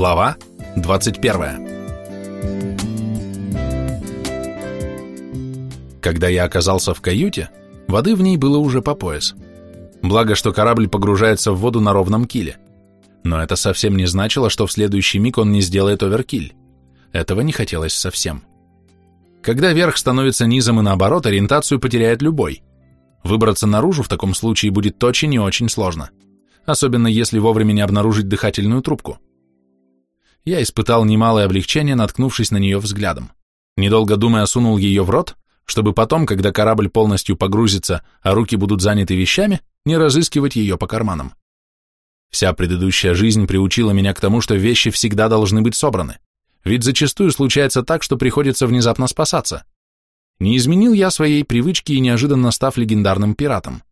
Глава 21 Когда я оказался в каюте, воды в ней было уже по пояс. Благо, что корабль погружается в воду на ровном киле. Но это совсем не значило, что в следующий миг он не сделает оверкиль. Этого не хотелось совсем. Когда верх становится низом и наоборот, ориентацию потеряет любой. Выбраться наружу в таком случае будет очень и очень сложно. Особенно если вовремя не обнаружить дыхательную трубку я испытал немалое облегчение, наткнувшись на нее взглядом. Недолго думая, сунул ее в рот, чтобы потом, когда корабль полностью погрузится, а руки будут заняты вещами, не разыскивать ее по карманам. Вся предыдущая жизнь приучила меня к тому, что вещи всегда должны быть собраны, ведь зачастую случается так, что приходится внезапно спасаться. Не изменил я своей привычки и неожиданно став легендарным пиратом.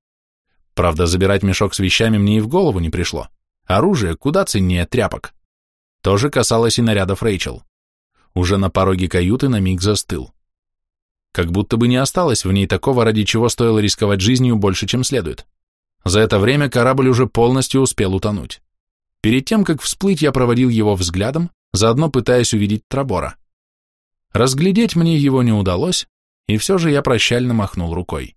Правда, забирать мешок с вещами мне и в голову не пришло. Оружие куда ценнее тряпок. То же касалось и нарядов Рэйчел. Уже на пороге каюты на миг застыл. Как будто бы не осталось в ней такого, ради чего стоило рисковать жизнью больше, чем следует. За это время корабль уже полностью успел утонуть. Перед тем, как всплыть, я проводил его взглядом, заодно пытаясь увидеть Трабора. Разглядеть мне его не удалось, и все же я прощально махнул рукой.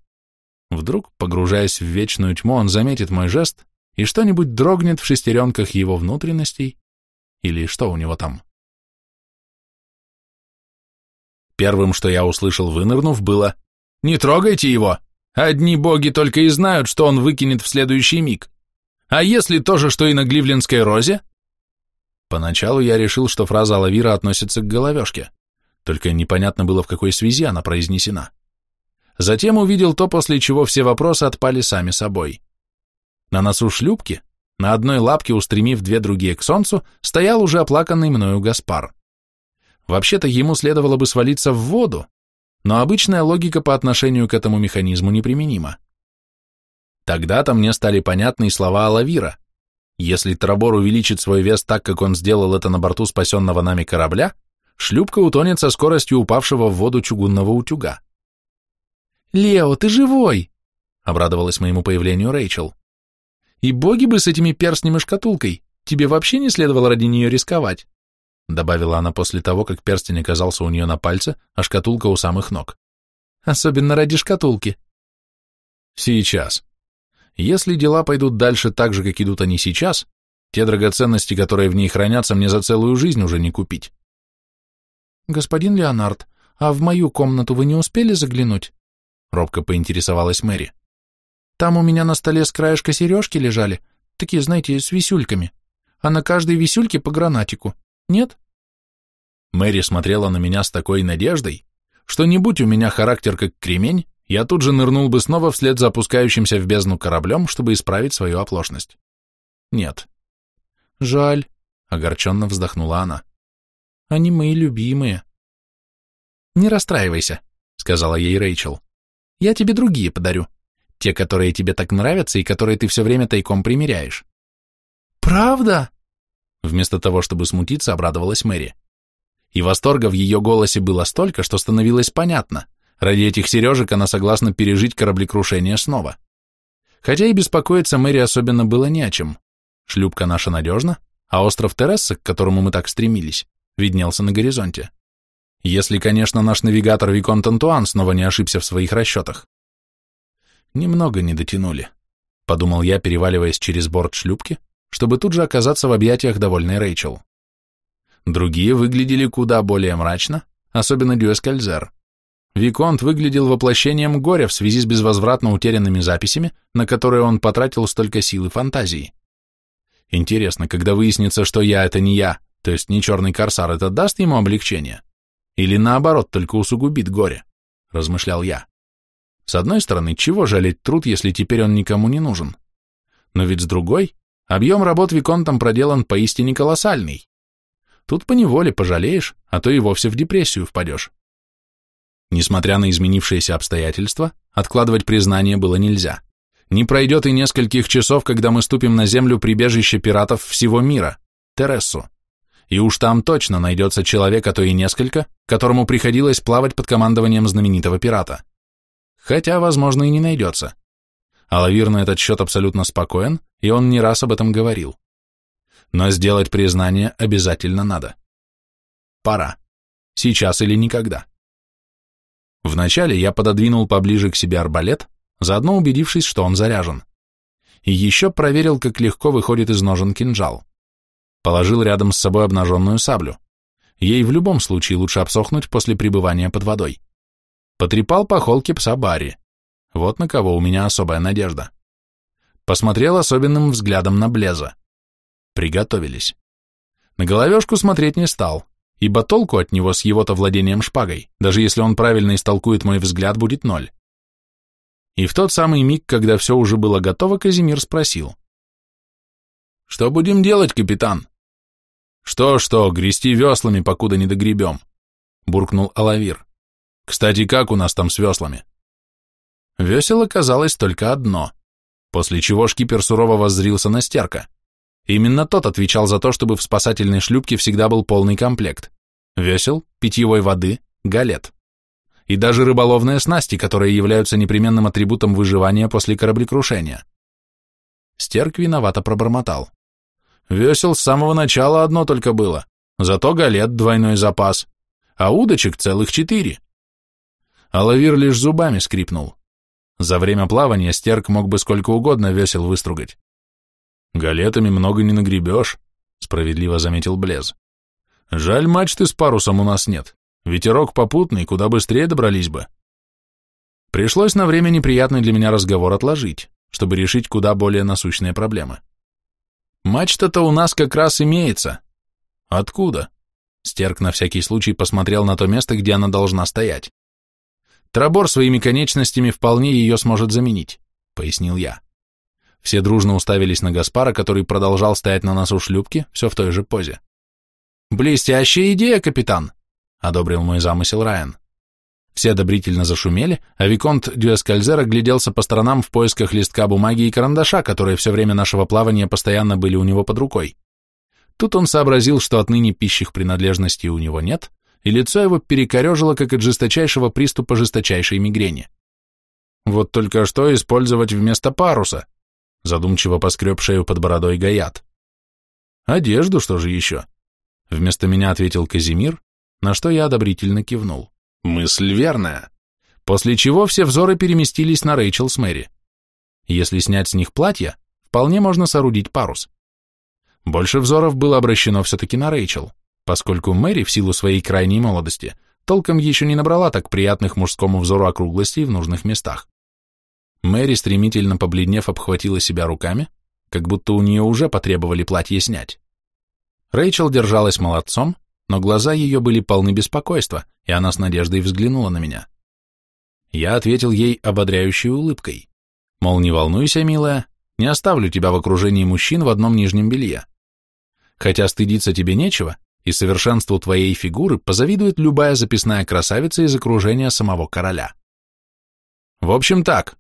Вдруг, погружаясь в вечную тьму, он заметит мой жест, и что-нибудь дрогнет в шестеренках его внутренностей, или что у него там? Первым, что я услышал, вынырнув, было «Не трогайте его! Одни боги только и знают, что он выкинет в следующий миг. А если то же, что и на Гливлендской розе?» Поначалу я решил, что фраза Алавира относится к головешке, только непонятно было, в какой связи она произнесена. Затем увидел то, после чего все вопросы отпали сами собой. На носу шлюпки на одной лапке, устремив две другие к солнцу, стоял уже оплаканный мною Гаспар. Вообще-то ему следовало бы свалиться в воду, но обычная логика по отношению к этому механизму неприменима. Тогда-то мне стали понятны слова Алавира. Если Трабор увеличит свой вес так, как он сделал это на борту спасенного нами корабля, шлюпка утонет со скоростью упавшего в воду чугунного утюга. «Лео, ты живой!» — обрадовалась моему появлению Рэйчел. И боги бы с этими перстнем и шкатулкой, тебе вообще не следовало ради нее рисковать, добавила она после того, как перстень оказался у нее на пальце, а шкатулка у самых ног. Особенно ради шкатулки. Сейчас. Если дела пойдут дальше так же, как идут они сейчас, те драгоценности, которые в ней хранятся, мне за целую жизнь уже не купить. Господин Леонард, а в мою комнату вы не успели заглянуть? Робко поинтересовалась Мэри. Там у меня на столе с краешка сережки лежали, такие, знаете, с висюльками, а на каждой висюльке по гранатику. Нет? Мэри смотрела на меня с такой надеждой, что не будь у меня характер как кремень, я тут же нырнул бы снова вслед за опускающимся в бездну кораблем, чтобы исправить свою оплошность. Нет. Жаль, огорченно вздохнула она. Они мои любимые. Не расстраивайся, сказала ей Рэйчел. Я тебе другие подарю. Те, которые тебе так нравятся и которые ты все время тайком примеряешь. Правда? Вместо того, чтобы смутиться, обрадовалась Мэри. И восторга в ее голосе было столько, что становилось понятно. Ради этих сережек она согласна пережить кораблекрушение снова. Хотя и беспокоиться Мэри особенно было не о чем. Шлюпка наша надежна, а остров Тересса, к которому мы так стремились, виднелся на горизонте. Если, конечно, наш навигатор Виконт Антуан снова не ошибся в своих расчетах. Немного не дотянули, подумал я, переваливаясь через борт шлюпки, чтобы тут же оказаться в объятиях довольной Рэйчел. Другие выглядели куда более мрачно, особенно Дюэскальзер. Виконт выглядел воплощением горя в связи с безвозвратно утерянными записями, на которые он потратил столько сил и фантазии. Интересно, когда выяснится, что я — это не я, то есть не черный корсар, это даст ему облегчение? Или наоборот, только усугубит горе? Размышлял я. С одной стороны, чего жалеть труд, если теперь он никому не нужен? Но ведь с другой, объем работ Виконтом проделан поистине колоссальный. Тут поневоле пожалеешь, а то и вовсе в депрессию впадешь. Несмотря на изменившиеся обстоятельства, откладывать признание было нельзя. Не пройдет и нескольких часов, когда мы ступим на землю прибежище пиратов всего мира, Терессу. И уж там точно найдется человек, а то и несколько, которому приходилось плавать под командованием знаменитого пирата. Хотя, возможно, и не найдется. Алавир на этот счет абсолютно спокоен, и он не раз об этом говорил. Но сделать признание обязательно надо. Пора. Сейчас или никогда. Вначале я пододвинул поближе к себе арбалет, заодно убедившись, что он заряжен. И еще проверил, как легко выходит из ножен кинжал. Положил рядом с собой обнаженную саблю. Ей в любом случае лучше обсохнуть после пребывания под водой. Потрепал по холке пса Барри. Вот на кого у меня особая надежда. Посмотрел особенным взглядом на Блеза. Приготовились. На головешку смотреть не стал, ибо толку от него с его-то владением шпагой, даже если он правильно истолкует мой взгляд, будет ноль. И в тот самый миг, когда все уже было готово, Казимир спросил. «Что будем делать, капитан?» «Что-что, грести веслами, покуда не догребем», — буркнул Алавир. «Кстати, как у нас там с веслами?» Весел оказалось только одно, после чего шкипер сурово воззрился на стерка. Именно тот отвечал за то, чтобы в спасательной шлюпке всегда был полный комплект. Весел, питьевой воды, галет. И даже рыболовные снасти, которые являются непременным атрибутом выживания после кораблекрушения. Стерк виновато пробормотал. Весел с самого начала одно только было, зато галет двойной запас, а удочек целых четыре. А лавир лишь зубами скрипнул. За время плавания стерк мог бы сколько угодно весел выстругать. Галетами много не нагребешь, справедливо заметил Блез. Жаль, мачты с парусом у нас нет. Ветерок попутный, куда быстрее добрались бы. Пришлось на время неприятный для меня разговор отложить, чтобы решить куда более насущные проблемы. Мачта-то у нас как раз имеется. Откуда? Стерк на всякий случай посмотрел на то место, где она должна стоять. Трабор своими конечностями вполне ее сможет заменить, пояснил я. Все дружно уставились на Гаспара, который продолжал стоять на носу шлюпки, все в той же позе. «Блестящая идея, капитан!» — одобрил мой замысел Райан. Все одобрительно зашумели, а Виконт Дюэскальзер огляделся по сторонам в поисках листка бумаги и карандаша, которые все время нашего плавания постоянно были у него под рукой. Тут он сообразил, что отныне пищих принадлежностей у него нет, и лицо его перекорежило, как от жесточайшего приступа жесточайшей мигрени. Вот только что использовать вместо паруса? задумчиво поскреб шею под бородой Гаят. «Одежду, что же еще?» Вместо меня ответил Казимир, на что я одобрительно кивнул. «Мысль верная». После чего все взоры переместились на Рэйчел с Мэри. Если снять с них платье, вполне можно соорудить парус. Больше взоров было обращено все-таки на Рэйчел, поскольку Мэри, в силу своей крайней молодости, толком еще не набрала так приятных мужскому взору округлостей в нужных местах. Мэри, стремительно побледнев, обхватила себя руками, как будто у нее уже потребовали платье снять. Рэйчел держалась молодцом, но глаза ее были полны беспокойства, и она с надеждой взглянула на меня. Я ответил ей ободряющей улыбкой, мол, не волнуйся, милая, не оставлю тебя в окружении мужчин в одном нижнем белье. Хотя стыдиться тебе нечего, и совершенству твоей фигуры позавидует любая записная красавица из окружения самого короля. В общем так,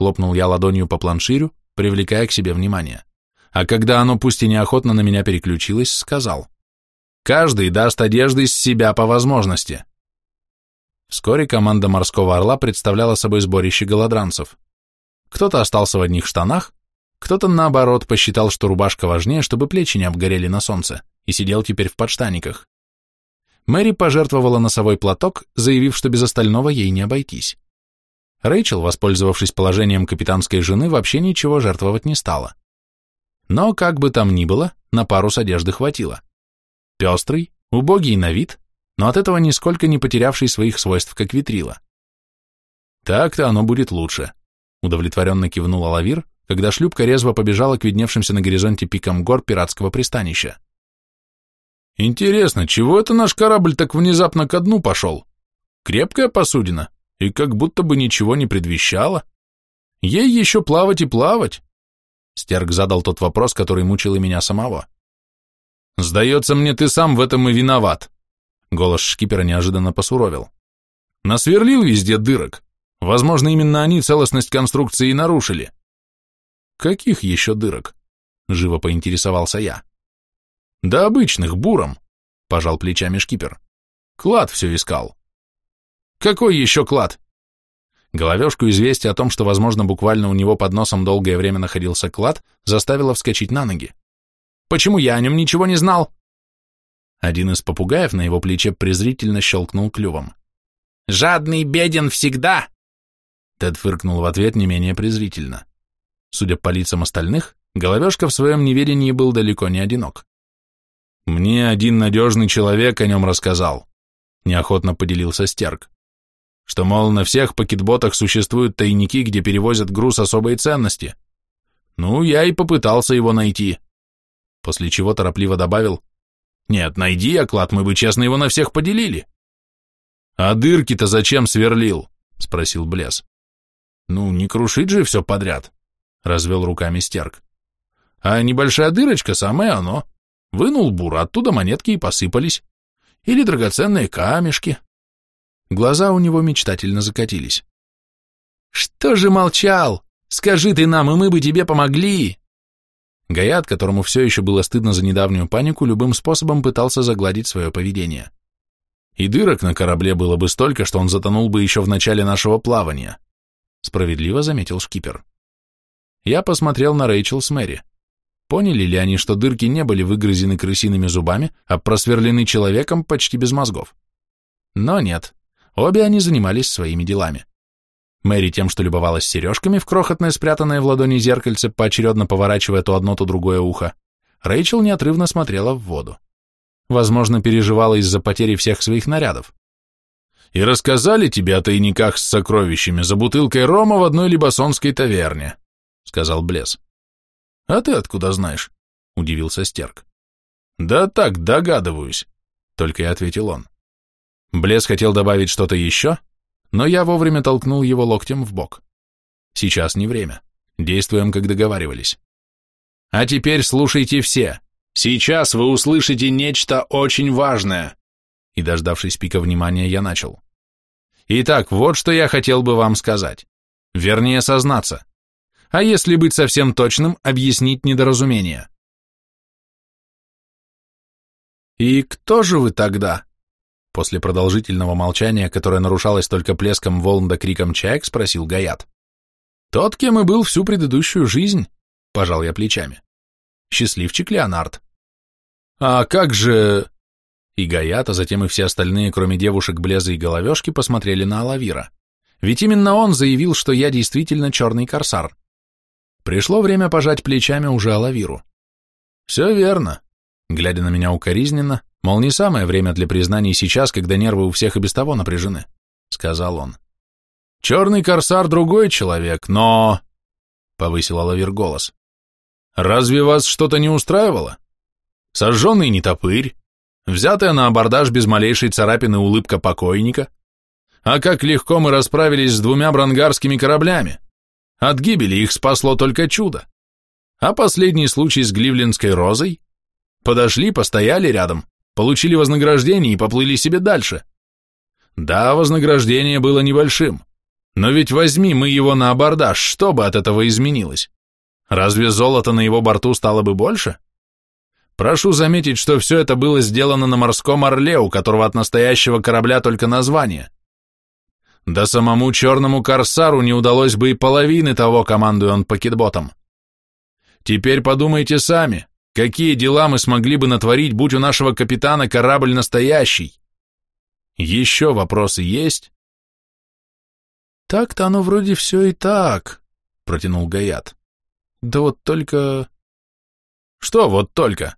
Хлопнул я ладонью по планширю, привлекая к себе внимание. А когда оно пусть и неохотно на меня переключилось, сказал. Каждый даст одежды из себя по возможности. Вскоре команда морского орла представляла собой сборище голодранцев. Кто-то остался в одних штанах, кто-то, наоборот, посчитал, что рубашка важнее, чтобы плечи не обгорели на солнце, и сидел теперь в подштаниках. Мэри пожертвовала носовой платок, заявив, что без остального ей не обойтись. Рэйчел, воспользовавшись положением капитанской жены, вообще ничего жертвовать не стала. Но, как бы там ни было, на пару с одежды хватило. Пестрый, убогий на вид, но от этого нисколько не потерявший своих свойств, как витрила. Так-то оно будет лучше, удовлетворенно кивнула Лавир, когда шлюпка резво побежала к видневшимся на горизонте пикам гор пиратского пристанища. Интересно, чего это наш корабль так внезапно ко дну пошел? Крепкая посудина? и как будто бы ничего не предвещало. Ей еще плавать и плавать. Стерк задал тот вопрос, который мучил и меня самого. «Сдается мне, ты сам в этом и виноват», — голос шкипера неожиданно посуровил. «Насверлил везде дырок. Возможно, именно они целостность конструкции и нарушили». «Каких еще дырок?» — живо поинтересовался я. «Да обычных, буром», — пожал плечами шкипер. «Клад все искал». Какой еще клад? Головешку известие о том, что, возможно, буквально у него под носом долгое время находился клад, заставило вскочить на ноги. Почему я о нем ничего не знал?» Один из попугаев на его плече презрительно щелкнул клювом. «Жадный беден всегда!» Тед фыркнул в ответ не менее презрительно. Судя по лицам остальных, Головешка в своем неведении был далеко не одинок. «Мне один надежный человек о нем рассказал», — неохотно поделился Стерк, «что, мол, на всех пакетботах существуют тайники, где перевозят груз особой ценности. Ну, я и попытался его найти». После чего торопливо добавил, «Нет, найди оклад, мы бы честно его на всех поделили». «А дырки-то зачем сверлил?» — спросил Блес. «Ну, не крушить же все подряд», — развел руками Стерк. А небольшая дырочка — самое оно. Вынул бур, оттуда монетки и посыпались. Или драгоценные камешки. Глаза у него мечтательно закатились. «Что же молчал? Скажи ты нам, и мы бы тебе помогли!» Гаят, которому все еще было стыдно за недавнюю панику, любым способом пытался загладить свое поведение. И дырок на корабле было бы столько, что он затонул бы еще в начале нашего плавания, справедливо заметил шкипер. Я посмотрел на Рэйчел с Мэри. Поняли ли они, что дырки не были выгрызены крысиными зубами, а просверлены человеком почти без мозгов? Но нет, обе они занимались своими делами. Мэри тем, что любовалась сережками в крохотное спрятанное в ладони зеркальце, поочередно поворачивая то одно, то другое ухо, Рэйчел неотрывно смотрела в воду. Возможно, переживала из-за потери всех своих нарядов. «И рассказали тебе о тайниках с сокровищами за бутылкой рома в одной либосонской таверне», — сказал Блес. «А ты откуда знаешь?» — удивился Стерк. «Да так, догадываюсь», — только и ответил он. Блес хотел добавить что-то еще, но я вовремя толкнул его локтем в бок. Сейчас не время. Действуем, как договаривались. А теперь слушайте все. Сейчас вы услышите нечто очень важное. И, дождавшись пика внимания, я начал. Итак, вот что я хотел бы вам сказать. Вернее, сознаться а если быть совсем точным, объяснить недоразумение. «И кто же вы тогда?» После продолжительного молчания, которое нарушалось только плеском волн да криком чаек, спросил Гаят. «Тот, кем и был всю предыдущую жизнь», — пожал я плечами. «Счастливчик Леонард». «А как же...» И Гаят, а затем и все остальные, кроме девушек Блеза и Головешки, посмотрели на Алавира. Ведь именно он заявил, что я действительно черный корсар. Пришло время пожать плечами уже Алавиру. Все верно. Глядя на меня укоризненно, мол, не самое время для признаний сейчас, когда нервы у всех и без того напряжены, сказал он. Черный корсар другой человек, но... Повысил Алавир голос. Разве вас что-то не устраивало? Сожженный нетопырь, взятая на абордаж без малейшей царапины улыбка покойника. А как легко мы расправились с двумя брангарскими кораблями. От гибели их спасло только чудо. А последний случай с Гливлендской розой? Подошли, постояли рядом, получили вознаграждение и поплыли себе дальше. Да, вознаграждение было небольшим, но ведь возьми мы его на абордаж, что бы от этого изменилось? Разве золото на его борту стало бы больше? Прошу заметить, что все это было сделано на морском орле, у которого от настоящего корабля только название. Да самому черному корсару не удалось бы и половины того, командуя он пакетботом. Теперь подумайте сами, какие дела мы смогли бы натворить, будь у нашего капитана корабль настоящий. Еще вопросы есть? Так-то оно вроде все и так, протянул Гаят. Да вот только... Что вот только?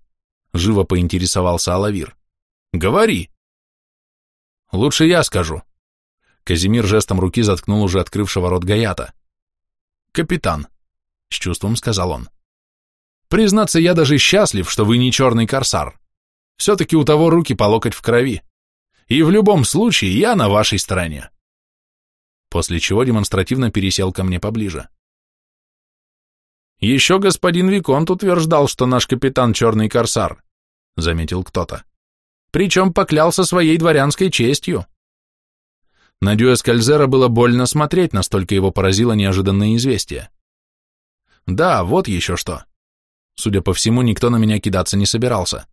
Живо поинтересовался Алавир. Говори. Лучше я скажу, Казимир жестом руки заткнул уже открывшего рот Гаята. «Капитан», — с чувством сказал он, — «признаться, я даже счастлив, что вы не черный корсар. Все-таки у того руки по локоть в крови. И в любом случае я на вашей стороне». После чего демонстративно пересел ко мне поближе. «Еще господин Виконт утверждал, что наш капитан черный корсар», — заметил кто-то. «Причем поклялся своей дворянской честью». На Дюэскальзера было больно смотреть, настолько его поразило неожиданное известие. Да, вот еще что. Судя по всему, никто на меня кидаться не собирался.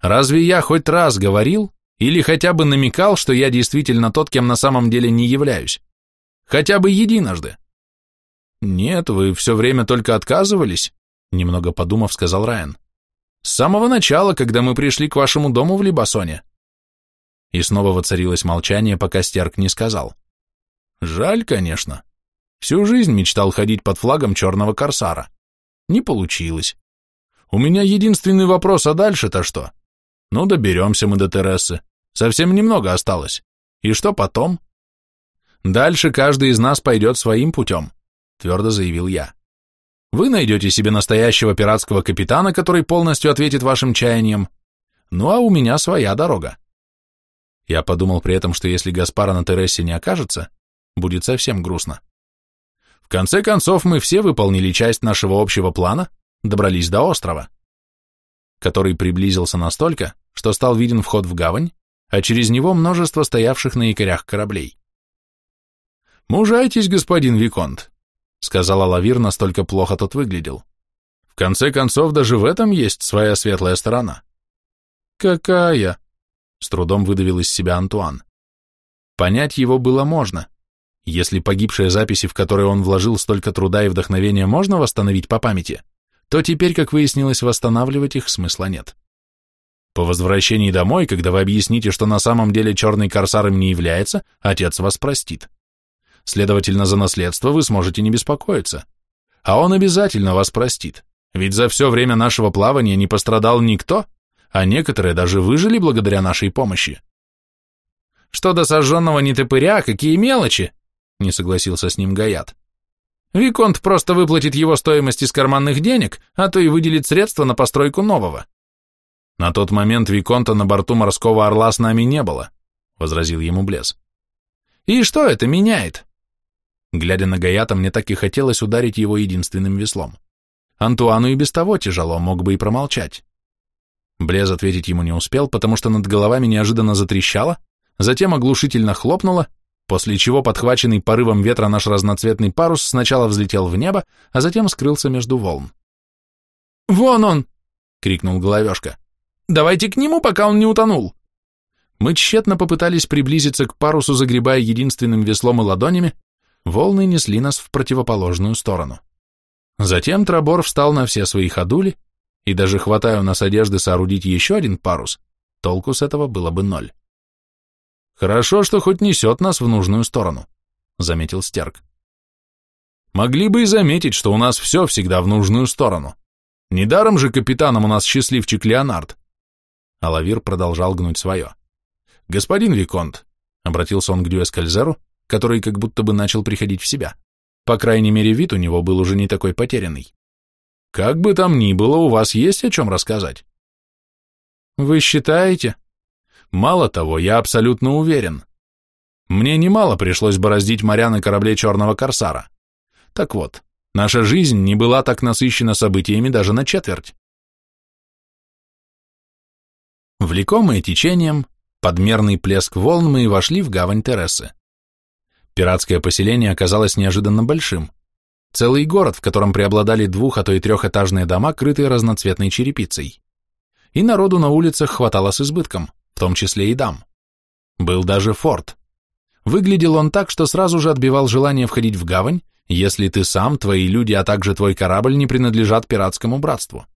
Разве я хоть раз говорил или хотя бы намекал, что я действительно тот, кем на самом деле не являюсь? Хотя бы единожды. Нет, вы все время только отказывались, немного подумав, сказал Райан. С самого начала, когда мы пришли к вашему дому в Либасоне. И снова воцарилось молчание, пока Стерк не сказал. Жаль, конечно. Всю жизнь мечтал ходить под флагом черного корсара. Не получилось. У меня единственный вопрос, а дальше-то что? Ну, доберемся мы до Тересы. Совсем немного осталось. И что потом? Дальше каждый из нас пойдет своим путем, твердо заявил я. Вы найдете себе настоящего пиратского капитана, который полностью ответит вашим чаяниям. Ну, а у меня своя дорога. Я подумал при этом, что если Гаспара на Тересе не окажется, будет совсем грустно. В конце концов, мы все выполнили часть нашего общего плана, добрались до острова, который приблизился настолько, что стал виден вход в гавань, а через него множество стоявших на якорях кораблей. «Мужайтесь, господин Виконт», — сказала Лавир, настолько плохо тот выглядел. «В конце концов, даже в этом есть своя светлая сторона». «Какая?» — с трудом выдавил из себя Антуан. Понять его было можно. Если погибшие записи, в которые он вложил столько труда и вдохновения, можно восстановить по памяти, то теперь, как выяснилось, восстанавливать их смысла нет. По возвращении домой, когда вы объясните, что на самом деле черный корсар им не является, отец вас простит. Следовательно, за наследство вы сможете не беспокоиться. А он обязательно вас простит, ведь за все время нашего плавания не пострадал никто, а некоторые даже выжили благодаря нашей помощи. Что до сожженного нетопыря, какие мелочи, не согласился с ним Гаят. Виконт просто выплатит его стоимость из карманных денег, а то и выделит средства на постройку нового. На тот момент Виконта на борту морского орла с нами не было, возразил ему Блес. И что это меняет? Глядя на Гаята, мне так и хотелось ударить его единственным веслом. Антуану и без того тяжело, мог бы и промолчать. Блез ответить ему не успел, потому что над головами неожиданно затрещало, затем оглушительно хлопнуло, после чего подхваченный порывом ветра наш разноцветный парус сначала взлетел в небо, а затем скрылся между волн. «Вон он!» — крикнул Головешка. «Давайте к нему, пока он не утонул!» Мы тщетно попытались приблизиться к парусу, загребая единственным веслом и ладонями, волны несли нас в противоположную сторону. Затем Трабор встал на все свои ходули, и даже хватая у нас одежды соорудить еще один парус, толку с этого было бы ноль. Хорошо, что хоть несет нас в нужную сторону, заметил Стерк. Могли бы и заметить, что у нас все всегда в нужную сторону. Недаром же капитаном у нас счастливчик Леонард. Алавир продолжал гнуть свое. Господин Виконт, обратился он к Дюэскальзеру, который как будто бы начал приходить в себя. По крайней мере, вид у него был уже не такой потерянный. Как бы там ни было, у вас есть о чем рассказать? Вы считаете, Мало того, я абсолютно уверен. Мне немало пришлось бороздить моря на корабле Черного Корсара. Так вот, наша жизнь не была так насыщена событиями даже на четверть. Влекомые течением, подмерный плеск волн мы и вошли в гавань Тересы. Пиратское поселение оказалось неожиданно большим. Целый город, в котором преобладали двух, а то и трехэтажные дома, крытые разноцветной черепицей. И народу на улицах хватало с избытком в том числе и дам. Был даже форт. Выглядел он так, что сразу же отбивал желание входить в гавань, если ты сам, твои люди, а также твой корабль не принадлежат пиратскому братству.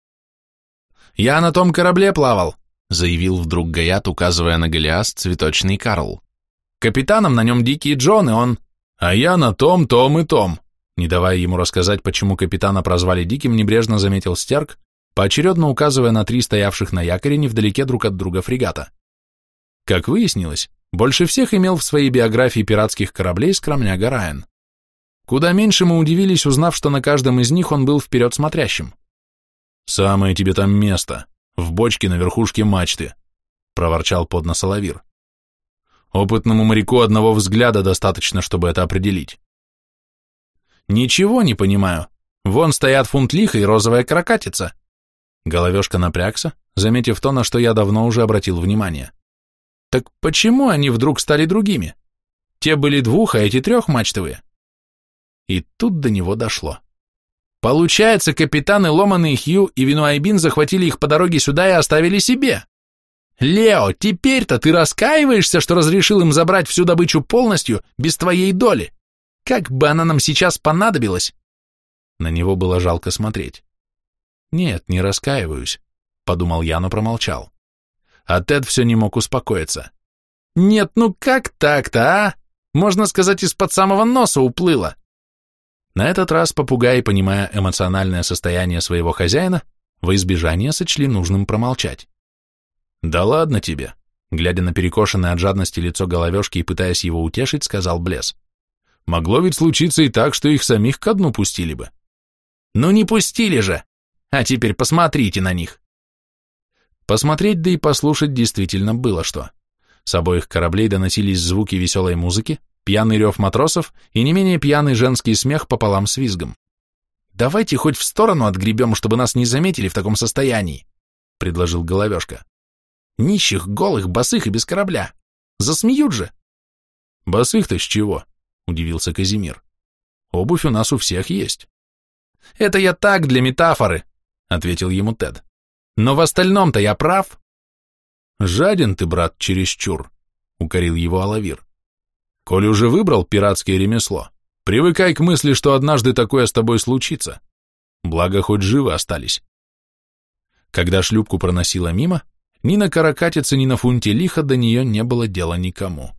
«Я на том корабле плавал», — заявил вдруг Гаят, указывая на Голиас цветочный Карл. «Капитаном на нем Дикий Джон, и он...» «А я на том, том и том», не давая ему рассказать, почему капитана прозвали Диким, небрежно заметил Стерк, поочередно указывая на три стоявших на якоре невдалеке друг от друга фрегата. Как выяснилось, больше всех имел в своей биографии пиратских кораблей скромняга Райан. Куда меньше мы удивились, узнав, что на каждом из них он был вперед смотрящим. «Самое тебе там место, в бочке на верхушке мачты», — проворчал под нос Лавир. «Опытному моряку одного взгляда достаточно, чтобы это определить». «Ничего не понимаю. Вон стоят фунт лиха и розовая каракатица». Головешка напрягся, заметив то, на что я давно уже обратил внимание. Так почему они вдруг стали другими? Те были двух, а эти трехмачтовые. И тут до него дошло. Получается, капитаны Ломан и Хью и Винуайбин захватили их по дороге сюда и оставили себе. Лео, теперь-то ты раскаиваешься, что разрешил им забрать всю добычу полностью, без твоей доли? Как бы она нам сейчас понадобилась? На него было жалко смотреть. Нет, не раскаиваюсь. подумал я, но промолчал. А Тед все не мог успокоиться. Нет, ну как так-то, а? Можно сказать, из-под самого носа уплыло. На этот раз попугай, понимая эмоциональное состояние своего хозяина, во избежание сочли нужным промолчать. «Да ладно тебе», — глядя на перекошенное от жадности лицо головешки и пытаясь его утешить, сказал Блес. «Могло ведь случиться и так, что их самих ко дну пустили бы». «Ну не пустили же! А теперь посмотрите на них!» Посмотреть, да и послушать действительно было что. С обоих кораблей доносились звуки веселой музыки, пьяный рев матросов и не менее пьяный женский смех пополам с визгом. «Давайте хоть в сторону отгребем, чтобы нас не заметили в таком состоянии», — предложил Головешка. «Нищих, голых, босых и без корабля. Засмеют же». «Босых-то с чего?» — удивился Казимир. «Обувь у нас у всех есть». «Это я так, для метафоры», — ответил ему Тед. Но в остальном-то я прав. Жаден ты, брат, чересчур, укорил его Алавир. Коль уже выбрал пиратское ремесло, привыкай к мысли, что однажды такое с тобой случится. Благо, хоть живы остались. Когда шлюпку проносила мимо, ни на каракатице, ни на фунте лиха до нее не было дела никому.